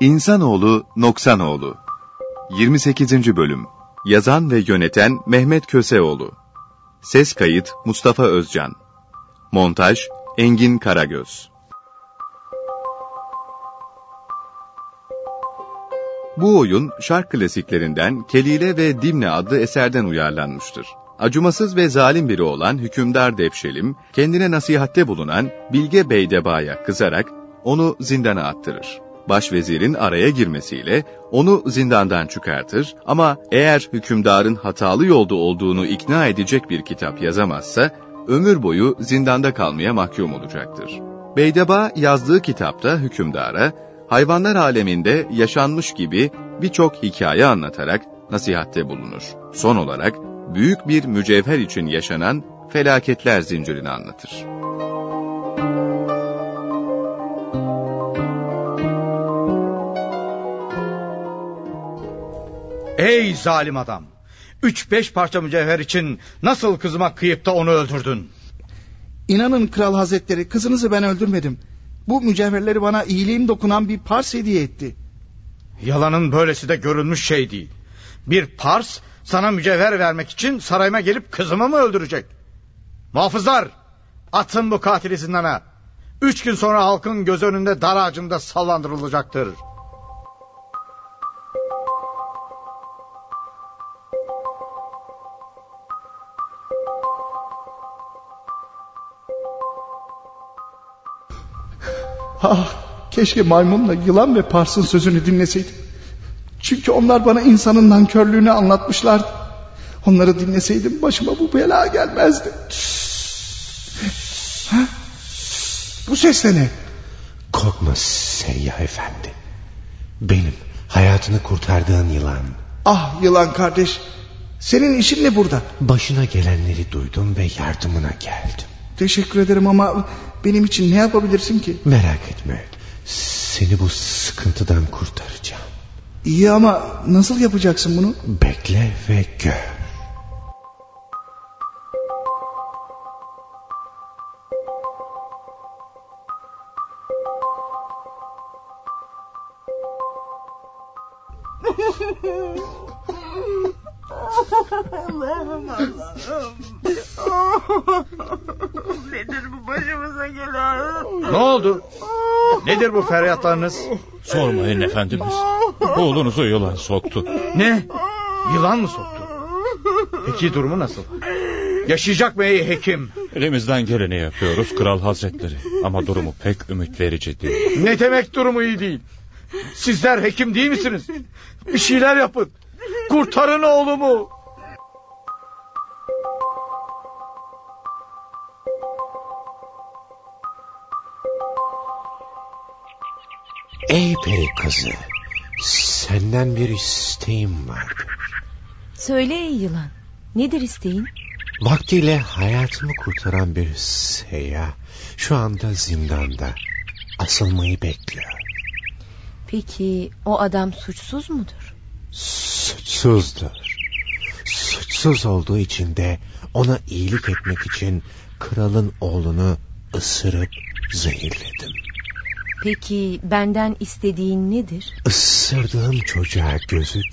İnsanoğlu Noksanoğlu 28. Bölüm Yazan ve yöneten Mehmet Köseoğlu Ses kayıt Mustafa Özcan Montaj Engin Karagöz Bu oyun şark klasiklerinden Kelile ve Dimne adlı eserden uyarlanmıştır. Acımasız ve zalim biri olan hükümdar Devşelim, kendine nasihatte bulunan Bilge Beydeba'ya kızarak onu zindana attırır. Başvezirin araya girmesiyle onu zindandan çıkartır ama eğer hükümdarın hatalı yolda olduğunu ikna edecek bir kitap yazamazsa, ömür boyu zindanda kalmaya mahkum olacaktır. Beydeba yazdığı kitapta hükümdara, hayvanlar aleminde yaşanmış gibi birçok hikaye anlatarak nasihatte bulunur. Son olarak büyük bir mücevher için yaşanan felaketler zincirini anlatır. Ey zalim adam! Üç beş parça mücevher için nasıl kızıma kıyıp da onu öldürdün? İnanın kral hazretleri kızınızı ben öldürmedim. Bu mücevherleri bana iyiliğim dokunan bir pars hediye etti. Yalanın böylesi de görülmüş şey değil. Bir pars sana mücevher vermek için sarayıma gelip kızımı mı öldürecek? Muhafızlar atın bu katili zindana. Üç gün sonra halkın göz önünde dar ağacında sallandırılacaktır. Ah, keşke maymunla yılan ve parsın sözünü dinleseydim. Çünkü onlar bana insanın nankörlüğünü anlatmışlardı. Onları dinleseydim başıma bu bela gelmezdi. Ha? Bu ses de ne? Korkma Seyyah Efendi. Benim hayatını kurtardığın yılan. Ah yılan kardeş. Senin işin ne burada? Başına gelenleri duydum ve yardımına geldim. Teşekkür ederim ama benim için ne yapabilirsin ki? Merak etme. Seni bu sıkıntıdan kurtaracağım. İyi ama nasıl yapacaksın bunu? Bekle ve gör. Allah'ım Allah'ım. Nedir bu başımıza gelen? Ne oldu? Nedir bu feryatlarınız? Sormayın efendimiz. Oğlunuzu yılan soktu. Ne? Yılan mı soktu? Peki durumu nasıl? Yaşayacak mı ey hekim? Elimizden geleni yapıyoruz kral hazretleri. Ama durumu pek ümit verici değil. Ne demek durumu iyi değil? Sizler hekim değil misiniz? Bir şeyler yapın. Kurtarın oğlumu. Ey peri kızı. Senden bir isteğim var. Söyle ey yılan. Nedir isteğin? Vaktiyle hayatımı kurtaran bir seyyah şu anda zindanda. Asılmayı bekliyor. Peki o adam suçsuz mudur? Suçsuzdur. Suçsuz olduğu için de ona iyilik etmek için kralın oğlunu ısırıp zehirledim. Peki benden istediğin nedir? Isırdığım çocuğa gözük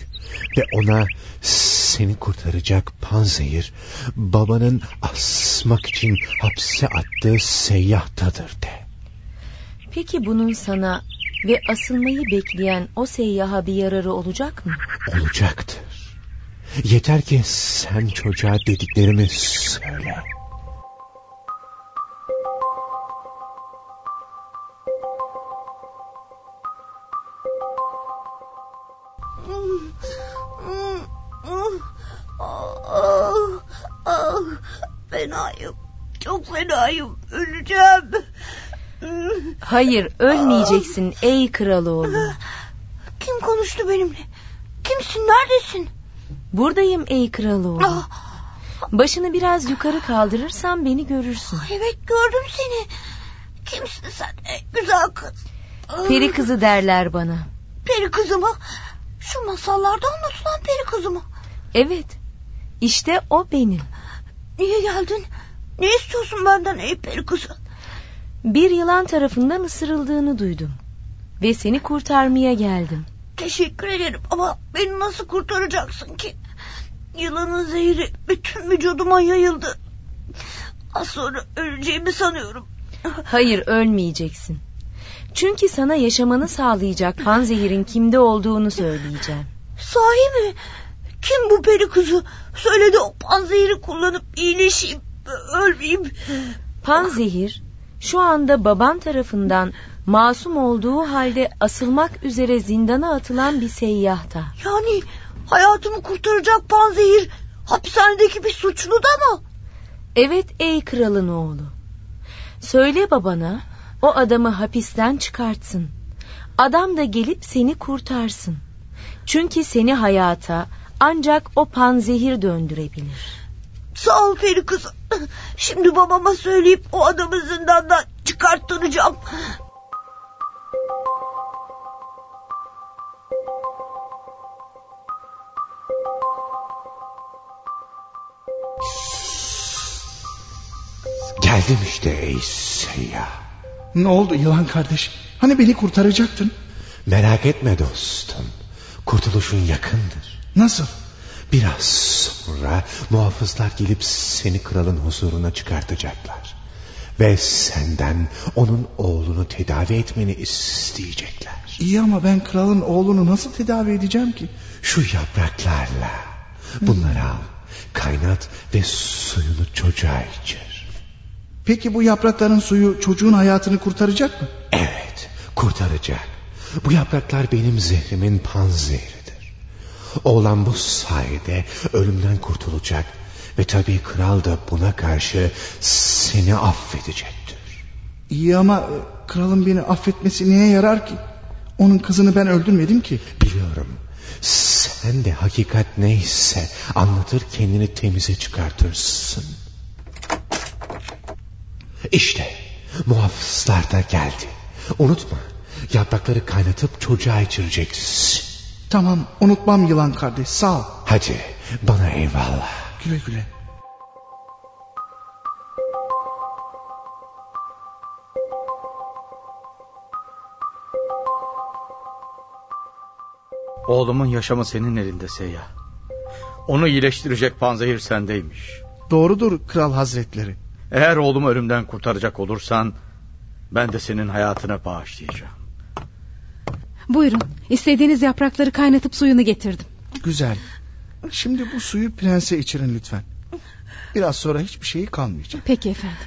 ve ona seni kurtaracak panzehir babanın asmak için hapse attığı seyyahtadır de. Peki bunun sana ve asılmayı bekleyen o seyyaha bir yararı olacak mı? Olacaktır. Yeter ki sen çocuğa dediklerimi söyle. Hayır ölmeyeceksin ey kraloğlu. Kim konuştu benimle? Kimsin neredesin? Buradayım ey kraloğlu. Ah, Başını biraz yukarı kaldırırsan beni görürsün. evet gördüm seni. Kimsin sen ey güzel kız? Ah, Peri kızı derler bana. Peri kızı mı? Şu masallarda anlatılan peri kızı mı? Evet. İşte o benim. Niye geldin? Ne istiyorsun benden ey peri kızı? Bir yılan tarafından ısırıldığını duydum. ve seni kurtarmaya geldim. Teşekkür ederim ama beni nasıl kurtaracaksın ki? Yılanın zehri bütün vücuduma yayıldı. Az sonra öleceğimi sanıyorum. Hayır ölmeyeceksin. Çünkü sana yaşamanı sağlayacak panzehirin kimde olduğunu söyleyeceğim. Sahi mi? Kim bu peri kızı? Söyle de o panzehiri kullanıp iyileşeyim, ölmeyeyim. Panzehir şu anda baban tarafından masum olduğu halde asılmak üzere zindana atılan bir seyyahta. Yani hayatımı kurtaracak panzehir hapishanedeki bir suçlu da mı? Evet ey kralın oğlu. Söyle babana o adamı hapisten çıkartsın. Adam da gelip seni kurtarsın. Çünkü seni hayata ancak o panzehir döndürebilir. Sağ ol peri kızı. Şimdi babama söyleyip o adamı zindandan çıkarttıracağım. Geldim işte ey seyyah. Ne oldu yılan kardeş? Hani beni kurtaracaktın? Merak etme dostum. Kurtuluşun yakındır. Nasıl? Biraz sonra muhafızlar gelip seni kralın huzuruna çıkartacaklar. Ve senden onun oğlunu tedavi etmeni isteyecekler. İyi ama ben kralın oğlunu nasıl tedavi edeceğim ki? Şu yapraklarla bunları al. Kaynat ve suyunu çocuğa içir. Peki bu yaprakların suyu çocuğun hayatını kurtaracak mı? Evet kurtaracak. Bu yapraklar benim zehrimin panzehridir. Oğlan bu sayede ölümden kurtulacak ve tabii kral da buna karşı seni affedecektir. İyi ama e, kralın beni affetmesi neye yarar ki? Onun kızını ben öldürmedim ki. Biliyorum. Sen de hakikat neyse anlatır kendini temize çıkartırsın. İşte muhafızlar da geldi. Unutma yaprakları kaynatıp çocuğa içireceksin. Tamam unutmam yılan kardeş sağ ol. Hadi bana eyvallah. Güle güle. Oğlumun yaşamı senin elinde Seyyah. Onu iyileştirecek panzehir sendeymiş. Doğrudur kral hazretleri. Eğer oğlumu ölümden kurtaracak olursan... ...ben de senin hayatına bağışlayacağım. Buyurun istediğiniz yaprakları kaynatıp suyunu getirdim. Güzel. Şimdi bu suyu prense içirin lütfen. Biraz sonra hiçbir şeyi kalmayacak. Peki efendim.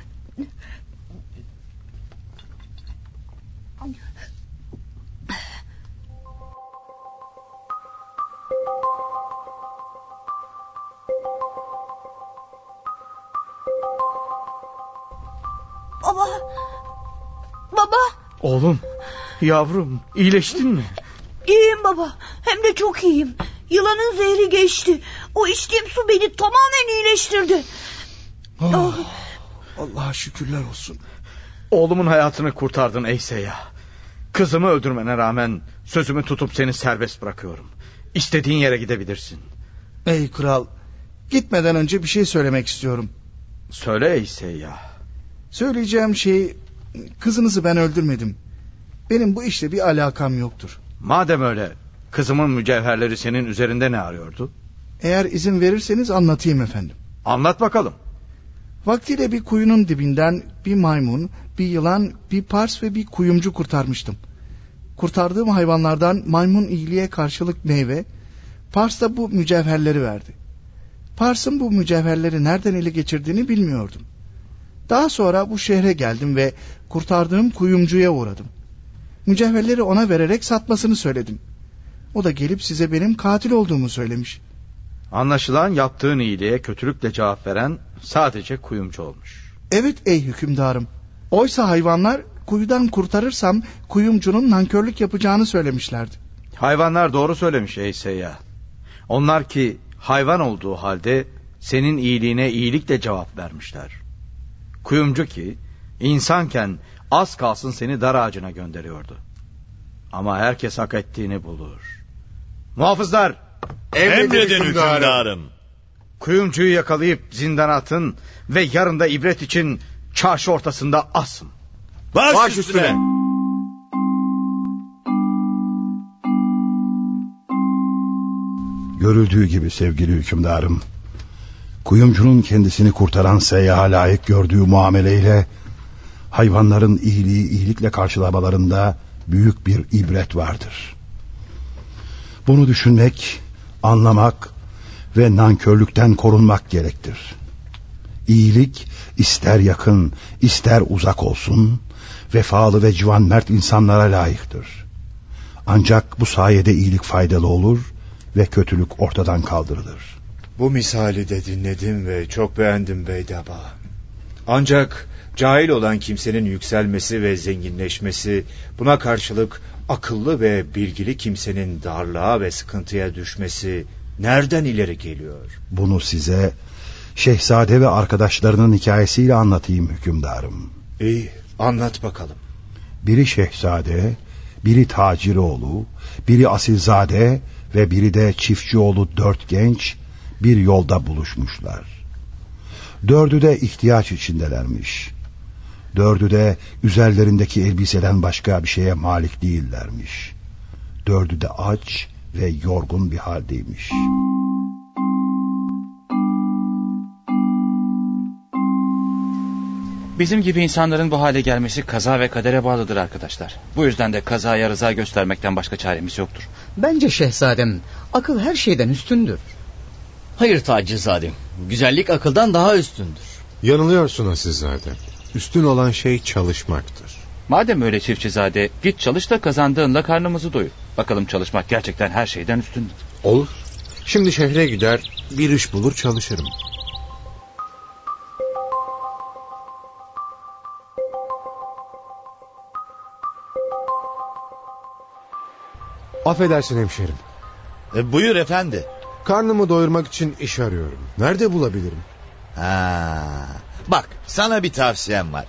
Yavrum iyileştin mi? İyiyim baba. Hem de çok iyiyim. Yılanın zehri geçti. O içtiğim su beni tamamen iyileştirdi. Oh, Allah'a şükürler olsun. Oğlumun hayatını kurtardın ey seyyah. Kızımı öldürmene rağmen sözümü tutup seni serbest bırakıyorum. İstediğin yere gidebilirsin. Ey kral, gitmeden önce bir şey söylemek istiyorum. Söyle ey seyyah. Söyleyeceğim şey, kızınızı ben öldürmedim. Benim bu işle bir alakam yoktur. Madem öyle, kızımın mücevherleri senin üzerinde ne arıyordu? Eğer izin verirseniz anlatayım efendim. Anlat bakalım. Vaktiyle bir kuyunun dibinden bir maymun, bir yılan, bir pars ve bir kuyumcu kurtarmıştım. Kurtardığım hayvanlardan maymun iyiliğe karşılık meyve, pars da bu mücevherleri verdi. Pars'ın bu mücevherleri nereden ele geçirdiğini bilmiyordum. Daha sonra bu şehre geldim ve kurtardığım kuyumcuya uğradım. Mücevherleri ona vererek satmasını söyledim. O da gelip size benim katil olduğumu söylemiş. Anlaşılan yaptığın iyiliğe kötülükle cevap veren sadece kuyumcu olmuş. Evet ey hükümdarım. Oysa hayvanlar kuyudan kurtarırsam kuyumcunun nankörlük yapacağını söylemişlerdi. Hayvanlar doğru söylemiş ey seyyah. Onlar ki hayvan olduğu halde senin iyiliğine iyilikle cevap vermişler. Kuyumcu ki insanken az kalsın seni dar ağacına gönderiyordu. Ama herkes hak ettiğini bulur. Muhafızlar! Emredin hükümdarım. Kuyumcuyu yakalayıp zindana atın ve yarın da ibret için çarşı ortasında asın. Baş, Baş üstüne. üstüne. Görüldüğü gibi sevgili hükümdarım. Kuyumcunun kendisini kurtaran seyyaha layık gördüğü muameleyle ...hayvanların iyiliği iyilikle karşılamalarında büyük bir ibret vardır. Bunu düşünmek, anlamak ve nankörlükten korunmak gerektir. İyilik ister yakın ister uzak olsun vefalı ve civan mert insanlara layıktır. Ancak bu sayede iyilik faydalı olur ve kötülük ortadan kaldırılır. Bu misali de dinledim ve çok beğendim Beydaba. Ancak cahil olan kimsenin yükselmesi ve zenginleşmesi buna karşılık akıllı ve bilgili kimsenin darlığa ve sıkıntıya düşmesi nereden ileri geliyor? Bunu size şehzade ve arkadaşlarının hikayesiyle anlatayım hükümdarım. İyi anlat bakalım. Biri şehzade, biri taciroğlu, biri asilzade ve biri de çiftçioğlu dört genç bir yolda buluşmuşlar. Dördü de ihtiyaç içindelermiş. Dördü de üzerlerindeki elbiseden başka bir şeye malik değillermiş. Dördü de aç ve yorgun bir haldeymiş. Bizim gibi insanların bu hale gelmesi kaza ve kadere bağlıdır arkadaşlar. Bu yüzden de kazaya rıza göstermekten başka çaremiz yoktur. Bence şehzadem akıl her şeyden üstündür. Hayır tacizadem. Güzellik akıldan daha üstündür. Yanılıyorsun Asilzade. Üstün olan şey çalışmaktır. Madem öyle çiftçizade git çalış da kazandığınla karnımızı doyur. Bakalım çalışmak gerçekten her şeyden üstündür. Olur. Şimdi şehre gider bir iş bulur çalışırım. Affedersin hemşerim. E, buyur efendi. Karnımı doyurmak için iş arıyorum. Nerede bulabilirim? Ha, bak sana bir tavsiyem var.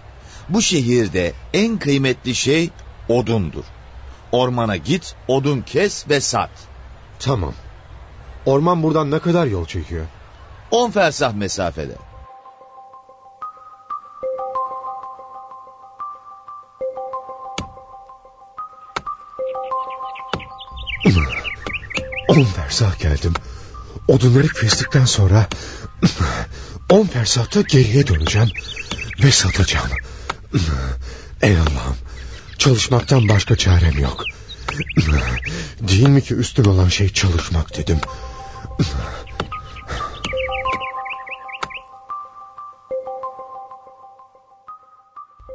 Bu şehirde en kıymetli şey odundur. Ormana git, odun kes ve sat. Tamam. Orman buradan ne kadar yol çekiyor? On fersah mesafede. On fersah geldim. Odunları kestikten sonra... On fersahta geriye döneceğim. Ve satacağım. Ey Allah'ım. Çalışmaktan başka çarem yok. Değil mi ki üstün olan şey çalışmak dedim.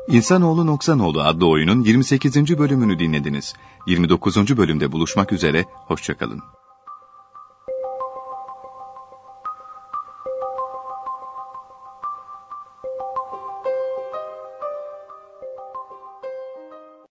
İnsanoğlu Noksanoğlu adlı oyunun 28. bölümünü dinlediniz. 29. bölümde buluşmak üzere, hoşçakalın.